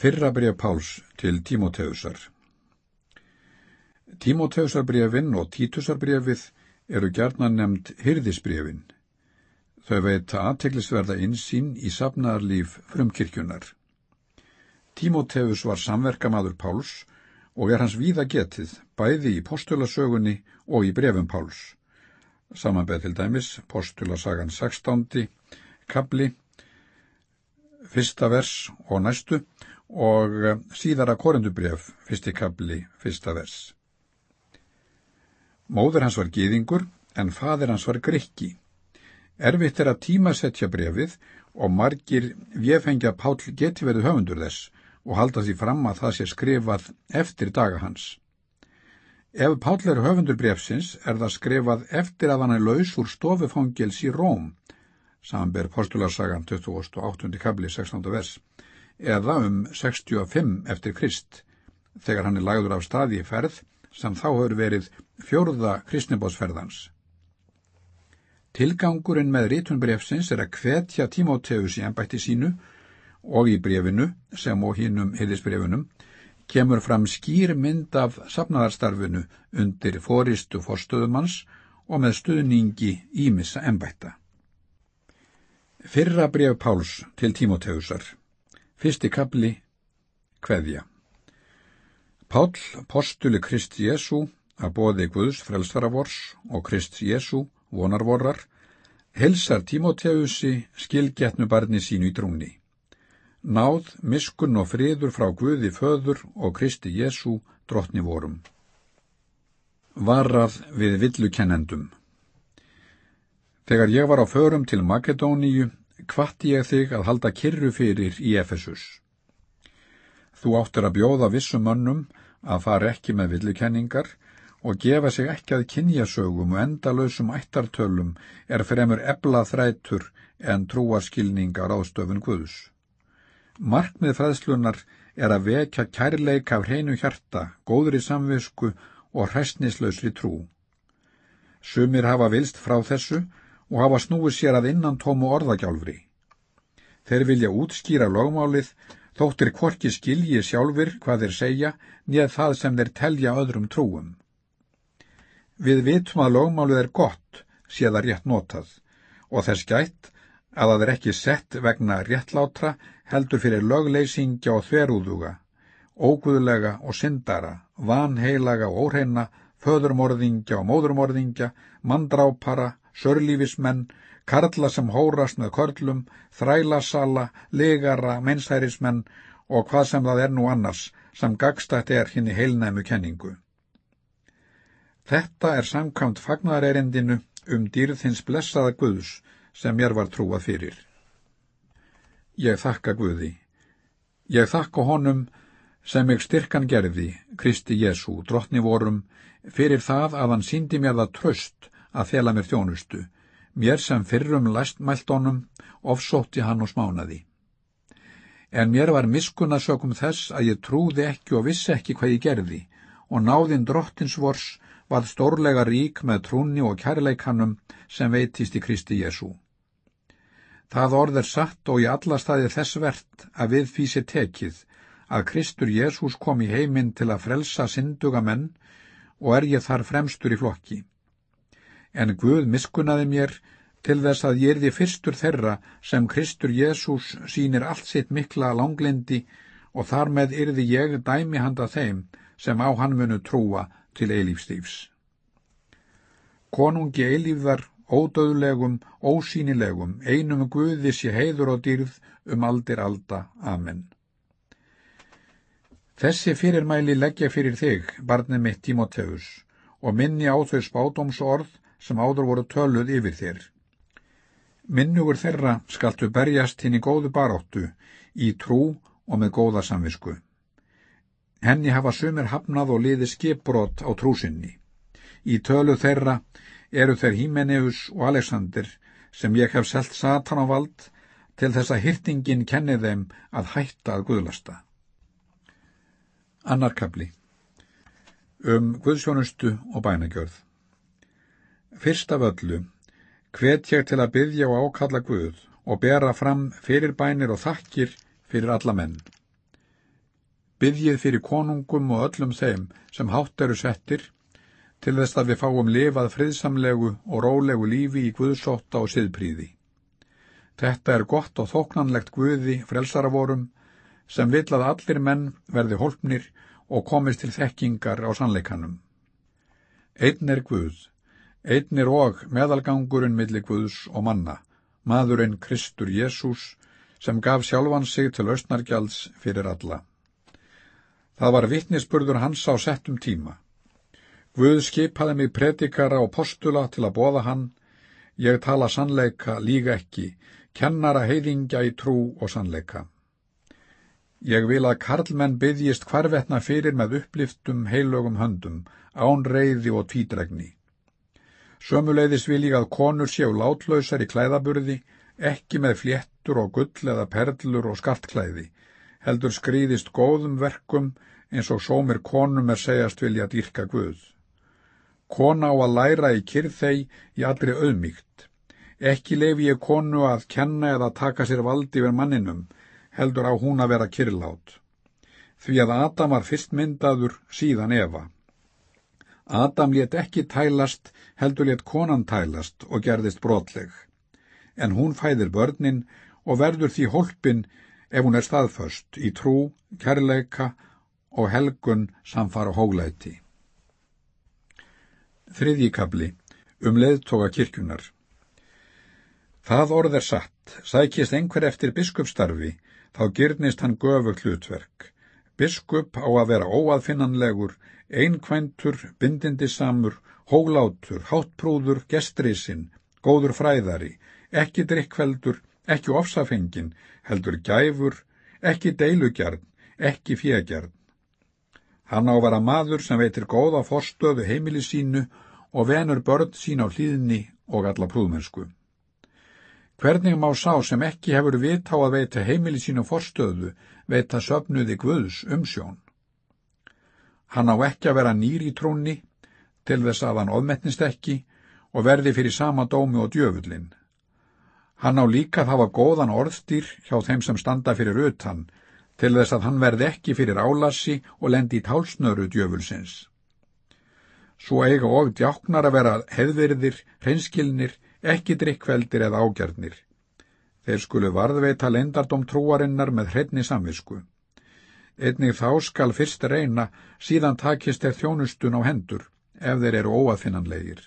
Fyrra bref Páls til Tímoteusar Tímoteusarbrefin og Títusarbrefið eru gerðna nefnd hyrðisbrefin. Þau veita aðteglisverða insýn í safnaðarlíf frumkirkjunar. Tímoteus var samverkamaður Páls og er hans víða getið, bæði í postulasögunni og í brefum Páls. Samanbeð til dæmis, postulasagan 16. kabli, fyrsta vers og næstu og síðara korendubref, fyrsti kabli, fyrsta vers. Móður hans var gýðingur en fadir hans var grikki. Erfitt er að tímasetja brefið og margir vjefengja Pál geti verið höfundur þess og halda því fram að það sé skrifað eftir daga hans. Ef Páll er höfundur brefsins er það skrifað eftir að hann er laus úr stofufangils í Róm, samanber postularsagan 28. kabli 16. vers, eða um 65 eftir Krist, þegar hann er lagður af staði í ferð sem þá hefur verið fjórða kristnibótsferðans. Tilgangurinn með rítunbrefsins er að hvetja Tímóteus í ennbætti sínu og í brefinu, sem og hinnum heilisbrefinum, kemur fram skýr mynd af safnaðarstarfinu undir fóristu forstöðumanns og með stuðningi ímissa ennbætta. Fyrra bref Páls til Tímoteusar Fyrsti kapli Kveðja. Pál, postuli Krist Jésu, að bóði Guðs frelsvaravors og Krist Jésu, vonarvorrar, helsar Tímoteusi skilgetnu barni sínu í trúni náð, miskun og friður frá Guði föður og Kristi Jésu drottni vorum. Varrað við villukennendum. Þegar ég var á förum til Makedóníu, kvatti ég þig að halda kyrru fyrir í Efesus. Þú áttur að bjóða vissum mönnum að fara ekki með villukenningar og gefa sig ekki að kynjasögum og endalösum ættartölum er fremur ebla þrætur en trúaskilningar ástöfun Guðs. Markmið fræðslunar er að vekja kærleik af hreinu hjarta, góðri samvisku og hræstnislausri trú. Sumir hafa vilst frá þessu og hafa snúið sér að innan tómu orðagjálfri. Þeir vilja útskýra lögmálið, þóttir hvorki skilji sjálfur hvað þeir segja, nýð það sem þeir telja öðrum trúum. Við vitum að lögmálið er gott, sé það rétt notað, og þess gætt að það er ekki sett vegna réttlátra heldur fyrir lögleysingja og þverúðuga, óguðlega og syndara, vanheilaga og óhreina, föðurmorðingja og móðurmorðingja, mandrápara, sörlífismenn, karla sem hórast með körlum, þrælasala, legara, mennshærismenn og hvað sem það er nú annars sem gagstætt er hinn í heilnæmu kenningu. Þetta er samkvæmt fagnarerindinu um dýrð hins blessaða Guðs sem mér var trúað fyrir. Ég þakka Guði. Ég þakka honum sem mig styrkan gerði, Kristi Jésu, drottni vorum, fyrir það að hann síndi mér það tröst að þela mér þjónustu, mér sem fyrrum læstmæltónum ofsótti hann og smánaði. En mér var miskunnasökum þess að ég trúði ekki og vissi ekki hvað ég gerði, og náðinn drottins vors var stórlega rík með trúni og kærleikanum sem veitist í Kristi Jésu. Það orð er satt og í alla staði þess verðt að við sé tekið að Kristur Jésús kom í heiminn til að frelsa synduga menn og er ég þar fremstur í flokki. En Guð miskunnaði mér til þess að ég erði fyrstur þeirra sem Kristur Jésús sínir allt sitt mikla langlindi og þar með yrði ég dæmi handa þeim sem á hann munu trúa til eilífstífs. Konungi eilífðar, ódöðlegum, ósýnilegum, einum Guði sé heiður og dýrð um aldir alda. Amen. Þessi fyrirmæli leggja fyrir þig, barnið mitt Tímoteus, og minni á þau spádomsorð sem áður voru töluð yfir þér. Minnugur þeirra skaltu berjast hinn í góðu baróttu, í trú og með góða samvisku. Henni hafa sumir hafnað og liði skipbrot á trúsinni. Í tölu þeirra eru þeir Hímeneus og Alexander sem ég hef selt satan á vald til þess að hyrtingin kenni þeim að hætta að guðlasta. Annarkabli Um guðsjónustu og bænagjörð Fyrst af öllu, hvet ég til að byggja og ákalla Guð og bera fram fyrir bænir og þakkir fyrir alla menn. byggjið fyrir konungum og öllum þeim sem hátt eru settir, til þess að við fáum lifað friðsamlegu og rólegu lífi í Guðsótta og siðpríði. Þetta er gott og þóknanlegt Guði frelsaravorum sem vill að allir menn verði holpnir og komist til þekkingar á sannleikanum. Einn er Guð, einn er og meðalgangurinn milli Guðs og manna, maðurinn Kristur Jésús, sem gaf sjálfan sig til austnargjalds fyrir alla. Það var vittnisspurður hans á settum tíma. Guð skipaði mig predikara og postula til að bóða hann, ég tala sannleika, líga ekki, kennara heiðingja í trú og sannleika. Ég vil að karlmenn byggjist hvarvetna fyrir með uppliftum heilögum höndum, án reyði og tvítregni. Sömuleiðis vil ég að konur séu látlausar í klæðaburði, ekki með fléttur og gull eða perlur og skartklæði, heldur skrýðist góðum verkum eins og sómir konum er segjast vilja dýrka Guð. Kona á að læra í kyrþei í allri auðmíkt. Ekki lefi ég konu að kenna eða taka sér valdi verð manninum, heldur á hún að vera kyrlát. Því að Adam var fyrst myndaður síðan Eva. Adam let ekki tælast, heldur let konan tælast og gerðist brotleg. En hún fæðir börnin og verður því holpin ef hún er staðföst í trú, kærleika og helgun samfara hóglæti. Þriðjíkabli um leðtoga kirkjunar Það orð er satt, sækist einhver eftir biskupstarfi, þá gyrnist hann göfugt hlutverk. Biskup á að vera óaðfinnanlegur, einkvæntur, bindindisamur, hóglátur, háttprúður, gestrisinn, góður fræðari, ekki drikkveldur, ekki ofsafengin, heldur gæfur, ekki deilugjarn, ekki fjegjarn. Hann á að vera maður sem veitir góða forstöðu heimili sínu og venur börn sín á hlýðni og alla prúðmennsku. Hvernig má sá sem ekki hefur vit á að veita heimili sínu forstöðu veita söfnuði Guðs umsjón? Hann á ekki að vera nýr í trúnni til þess að hann ofmetnist ekki og verði fyrir sama dómi og djöfullin. Hann á líka að hafa góðan orðstýr hjá þeim sem standa fyrir utan til þess að hann verði ekki fyrir álassi og lendi í tálsnöru djöfulsins. Svo eiga og djáknar að vera hefðverðir, hreinskilnir, ekki drikkveldir eða ágjarnir. Þeir skulu varðveita lendardóm trúarinnar með hreitni samvisku. Einnig þá skal fyrst reyna, síðan takist þeir þjónustun á hendur, ef þeir eru óaðfinnanlegir.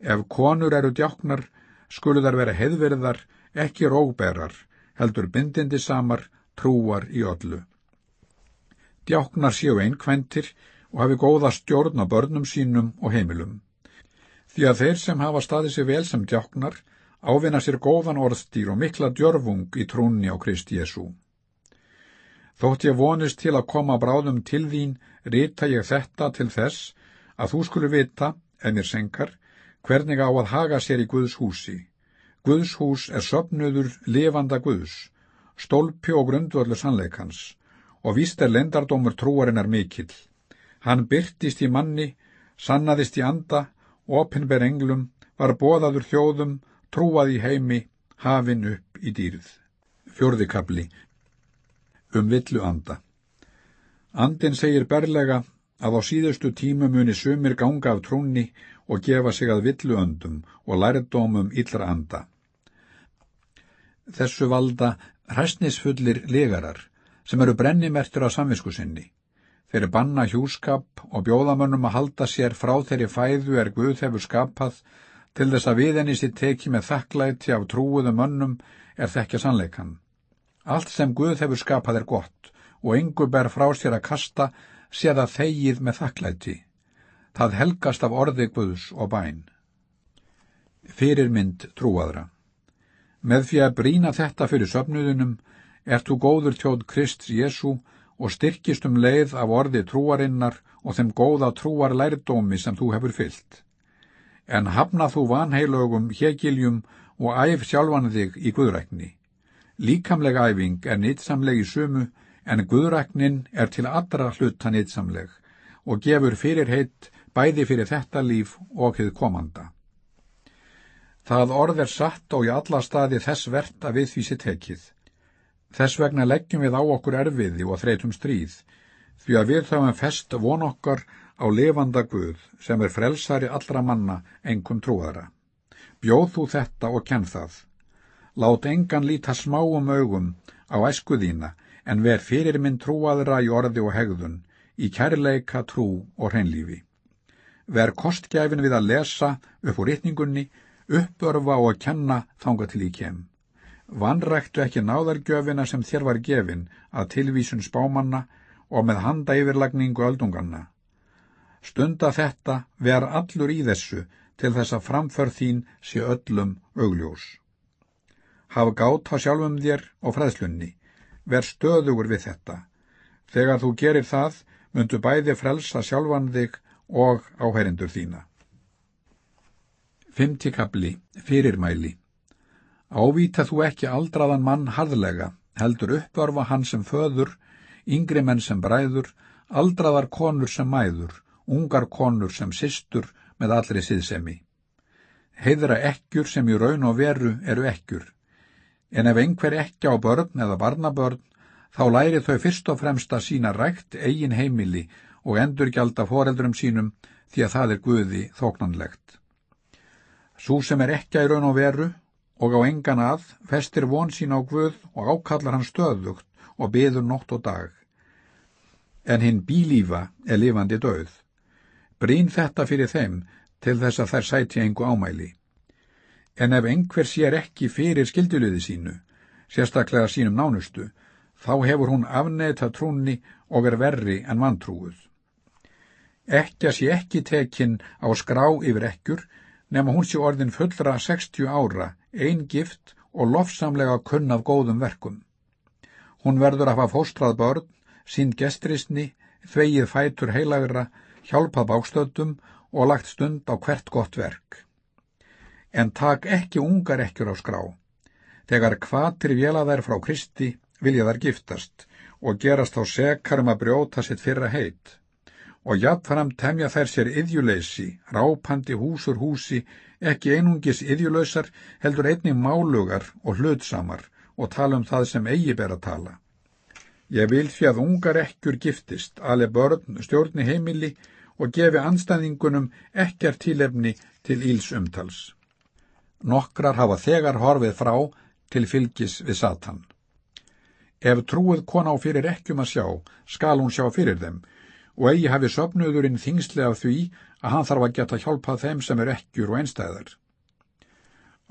Ef konur eru djáknar, skulu þar vera hefðverðar, ekki rógberar, heldur bindindi samar, trúar í öllu. Djáknar séu einkventir og hafi góða stjórn á börnum sínum og heimilum. Því að þeir sem hafa staðið sér vel sem djáknar ávinna sér góðan orðstýr og mikla djörfung í trúnni á Krist Jésu. Þótt ég vonist til að koma bráðum til þín, rita ég þetta til þess að þú skulle vita, ef mér senkar, hvernig á að haga sér í Guðs húsi. Guðs hús er söpnuður lifanda Guðs stólpi og grundvöldu sannleikans, og víst er lendardómur trúarinnar mikill. Hann byrtist í manni, sannaðist í anda, opinber englum, var bóðaður þjóðum, trúað í heimi, hafin upp í dýrð. Fjörðikabli Um villu anda Andin segir berlega að á síðustu tímu muni sumir ganga af trúnni og gefa sig að villu öndum og lærdómum illra anda. Þessu valda hræstnisfullir legarar sem eru brennimertur á samvisku sinni. Þeir banna hjúskap og bjóðamönnum að halda sér frá þeirri fæðu er Guð hefur skapað til þess að við henni sér teki með þakklæti af trúuðum mönnum er þekkja sannleikan. Allt sem Guð hefur skapað er gott og yngu ber frá sér að kasta séð að þegið með þakklæti. Það helgast af orði Guðs og bæn. Fyrirmynd trúaðra Með því að brína þetta fyrir söfnuðunum ert þú góður tjóð Krist Jésu og styrkist um leið af orði trúarinnar og þeim góða trúar lærdómi sem þú hefur fyllt. En hafna þú vanheilögum, hegiljum og æf sjálfan þig í guðrækni. Líkamleg æfing er nýtsamleg í sumu en guðræknin er til allra hluta nýtsamleg og gefur fyrirheit bæði fyrir þetta líf og hefð komanda. Það orð er satt og í alla staði þess verðt að við því sér tekið. Þess vegna leggjum við á okkur erfiði og þreytum stríð, því að við þáum fest von okkar á levanda Guð sem er frelsari allra manna engum trúðara. Bjóð þú þetta og kenn það. Lát engan líta smáum augum á æskuðína en ver fyrir minn trúaðra í orði og hegðun, í kærleika, trú og hreinlífi. Ver kostgæfin við að lesa upp úr ytningunni, uppörfa og að kenna þanga til í kem. Vanræktu ekki náðargjöfina sem þér var gefin að tilvísun spámanna og með handa yfirlagningu öldunganna. Stunda þetta ver allur í þessu til þess að framför þín sé öllum augljós. Hafa gátt á sjálfum þér og freðslunni, ver stöðugur við þetta. Þegar þú gerir það, myndu bæði frelsa sjálfan þig og áhærindur þína. Fymtikabli, fyrirmæli Ávíta þú ekki aldraðan mann harðlega, heldur uppvarfa hann sem föður, yngri menn sem bræður, aldraðar konur sem mæður, ungar konur sem systur með allri síðsemi. Heiðra ekkjur sem í raun og veru eru ekkjur. En ef einhver ekki á börn eða barnabörn, þá læri þau fyrst og fremst að sína rægt eigin heimili og endurgjálta foreldrum sínum því að það er Guði þóknanlegt. Sú sem er ekki í raun og veru og á engan að festir von sín á Guð og ákallar hann stöðugt og beður nótt og dag. En hinn bílífa er lifandi döð. Brín þetta fyrir þeim til þess að þær sæti engu ámæli. En ef einhver sér ekki fyrir skilduliði sínu, sérstaklega sínum nánustu, þá hefur hún afneita trúnni og er verri en vantrúuð. Ekki að sé ekki tekinn á skrá yfir ekkur, nema hún sé orðin fullra 60 ára ein gift og lofsamlega kunn af góðum verkum. Hún verður að hafa fóstrað börn, sínd gestrisni, þvegið fætur heilagra, hjálpað bákstöldum og lagt stund á hvert gott verk. En tak ekki ungar ekkjur á skrá. Þegar kvatir vélaðær frá Kristi vilja þær giftast og gerast á sekarum að brjóta sitt fyrra heit. Og jafnfram temja þær sér yðjuleysi, rápandi húsur húsi ekki einungis yðjulösar, heldur einnig málugar og hlutsamar og tala um það sem eigi ber að tala. Ég vil því að ungar ekkjur giftist, alveg börn, stjórni heimili og gefi anstæðingunum ekkert tílefni til íls umtals. Nokkrar hafa þegar horfið frá til fylgis við Satan. Ef trúið kona á fyrir ekkjum að sjá, skal hún sjá fyrir þeim, og eigi hafi söpnuðurinn þingsli af því að hann þarf að geta hjálpað þeim sem er ekkjur og einstæðar.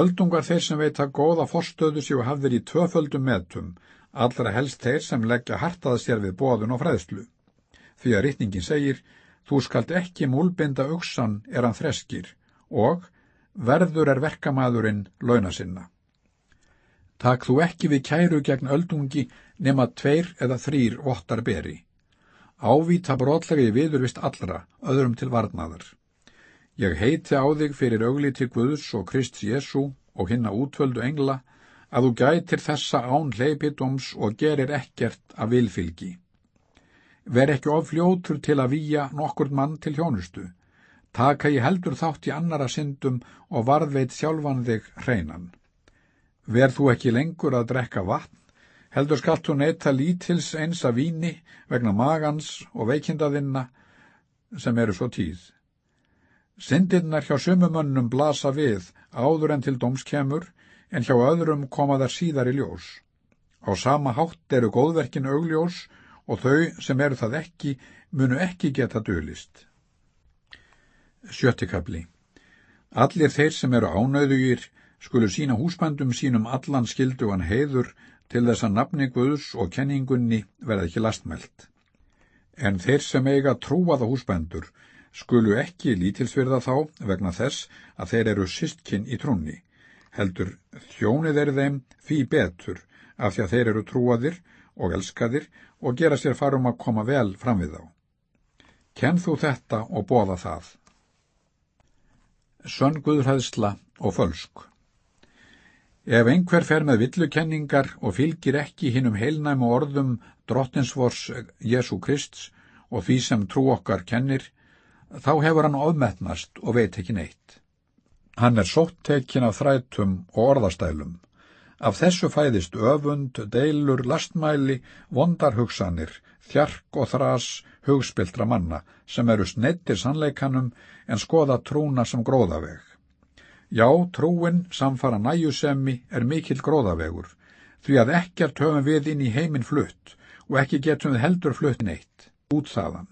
Öldungar þeir sem veita góða forstöðu séu hafðir í tvöföldum metum, allra helst þeir sem leggja hartaða sér við bóðun og fræðslu. Því að rítningin segir, þú skalt ekki múlbinda auksan er hann þreskir og verður er verkamæðurinn launa sinna. Takk þú ekki við kæru gegn öldungi nema tveir eða þrýr vottar beri. Ávíta brotlegi viðurvist allra, öðrum til varnaðar. Ég heiti á þig fyrir augliti Guðs og Krist Jésu og hinna útvöldu engla, að þú gætir þessa án hleypidóms og gerir ekkert að vilfylgi. Ver ekki ofljótur til að výja nokkur mann til hjónustu. Taka ég heldur þátt í annara syndum og varðveit sjálfan þig hreinan. Ver þú ekki lengur að drekka vatn, heldur skallt hún neyta lítils eins af víni vegna magans og veikindaðinna sem eru svo tíð. Syndirnar hjá sumumönnum blasa við áður en til dómskemur en hjá öðrum koma þar síðar í ljós. Á sama hátt eru góðverkin augljós og þau sem eru það ekki munu ekki geta dölist. Sjöttikabli Allir þeir sem eru ánöðugir skulu sína húsbændum sínum allan skildugan heiður til þess að nafni Guðs og kenningunni verða ekki lastmælt. En þeir sem eiga trúaða húsbændur skulu ekki lítilsvirða þá vegna þess að þeir eru systkinn í trúnni, heldur þjónið er þeim því betur af því að þeir eru trúaðir og elskaðir og gera sér farum að koma vel fram við þá. Kenn þú þetta og bóða það. Sönn Guðræðsla og fölsk Ef einhver fer með villukenningar og fylgir ekki hinnum heilnæmu orðum drottinsvors Jésu Krist og því sem trú okkar kennir, þá hefur hann ofmetnast og veit ekki neitt. Hann er sóttekin af þrætum og orðastælum. Af þessu fæðist öfund, deilur, lastmæli, vondarhugsanir, þjark og þras hugspiltra manna sem eru snettir sannleikanum en skoða trúna sem gróðaveg. Já, trúin samfara næjusemi er mikill gróðavegur, því að ekkert höfum við inn í heiminn flutt og ekki getum við heldur flutt neitt, út þaðan.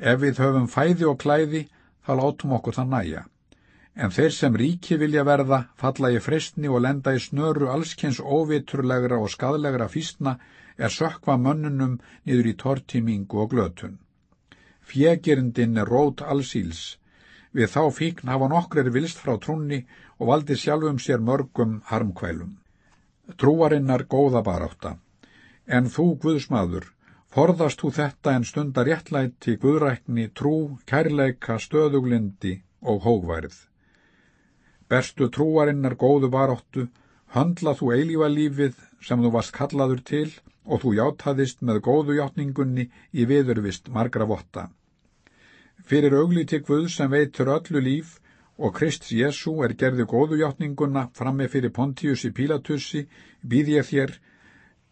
Ef við höfum fæði og klæði, þá látum okkur það næja en þeir sem ríki vilja verða falla í fristni og lenda í snöru allskens óviturlegra og skadlegra físna er sökva mönnunum niður í tortímingu og glötun. Fjegirindin er rót allsíls. Við þá fíkn hafa nokkrir vilst frá trúnni og valdi sjálfum sér mörgum harmkvælum. Trúarinnar góða baráta. En þú, Guðsmaður, forðast þú þetta en stundar réttlæti, guðrækni, trú, kærleika, stöðuglindi og hógværið berstu trúarinnar góðu baróttu, höndla þú eilífa lífið sem þú varst kallaður til og þú játaðist með góðu játningunni í viðurvist margra votta. Fyrir auglíti Guð sem veitur öllu líf og Krist Jésu er gerði góðu játninguna framme fyrir Pontius í Pílatussi, býð ég þér,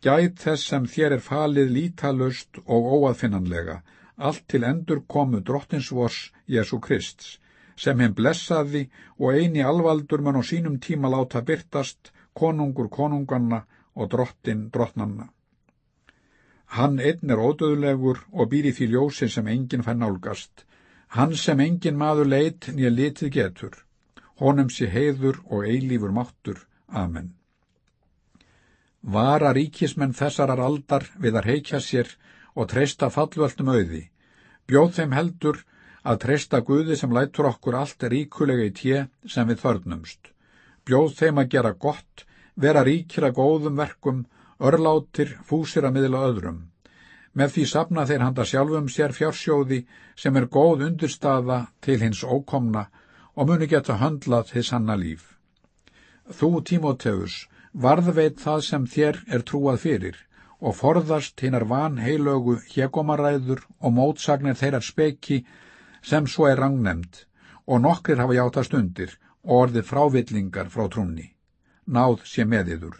gæt þess sem þér er falið lítalust og óaðfinnanlega, allt til endur komu drottinsvors Jésu Krists, sem heim blessaði og eini alvaldur mann á sínum tíma láta byrtast, konungur konunganna og drottin drottnanna. Hann einn er ódöðlegur og býr í því ljósin sem enginn fær nálgast, hann sem enginn maður leit nýja litið getur, honum sé heiður og eilífur máttur. Amen. Vara ríkismenn þessarar aldar við að heikja sér og treysta fallvöldum auði, bjóð þeim heldur að treysta Guði sem lætur okkur allt ríkulega í tje sem við þörnumst. Bjóð þeim að gera gott, vera ríkir að góðum verkum, örlátir, fúsir að miðla öðrum. Með því sapna þeir handa sjálfum sér fjársjóði sem er góð undirstaða til hins ókomna og muni geta höndlað þess hanna líf. Þú, Tímóteus, varðveit það sem þér er trúað fyrir og forðast hinnar van heilögu hjegomaræður og mótsagnir þeirrar speki sem svo er rangnemd og nokkrir hafa játast undir og orðið frávillingar frá trúnni. Náð sé meðiður.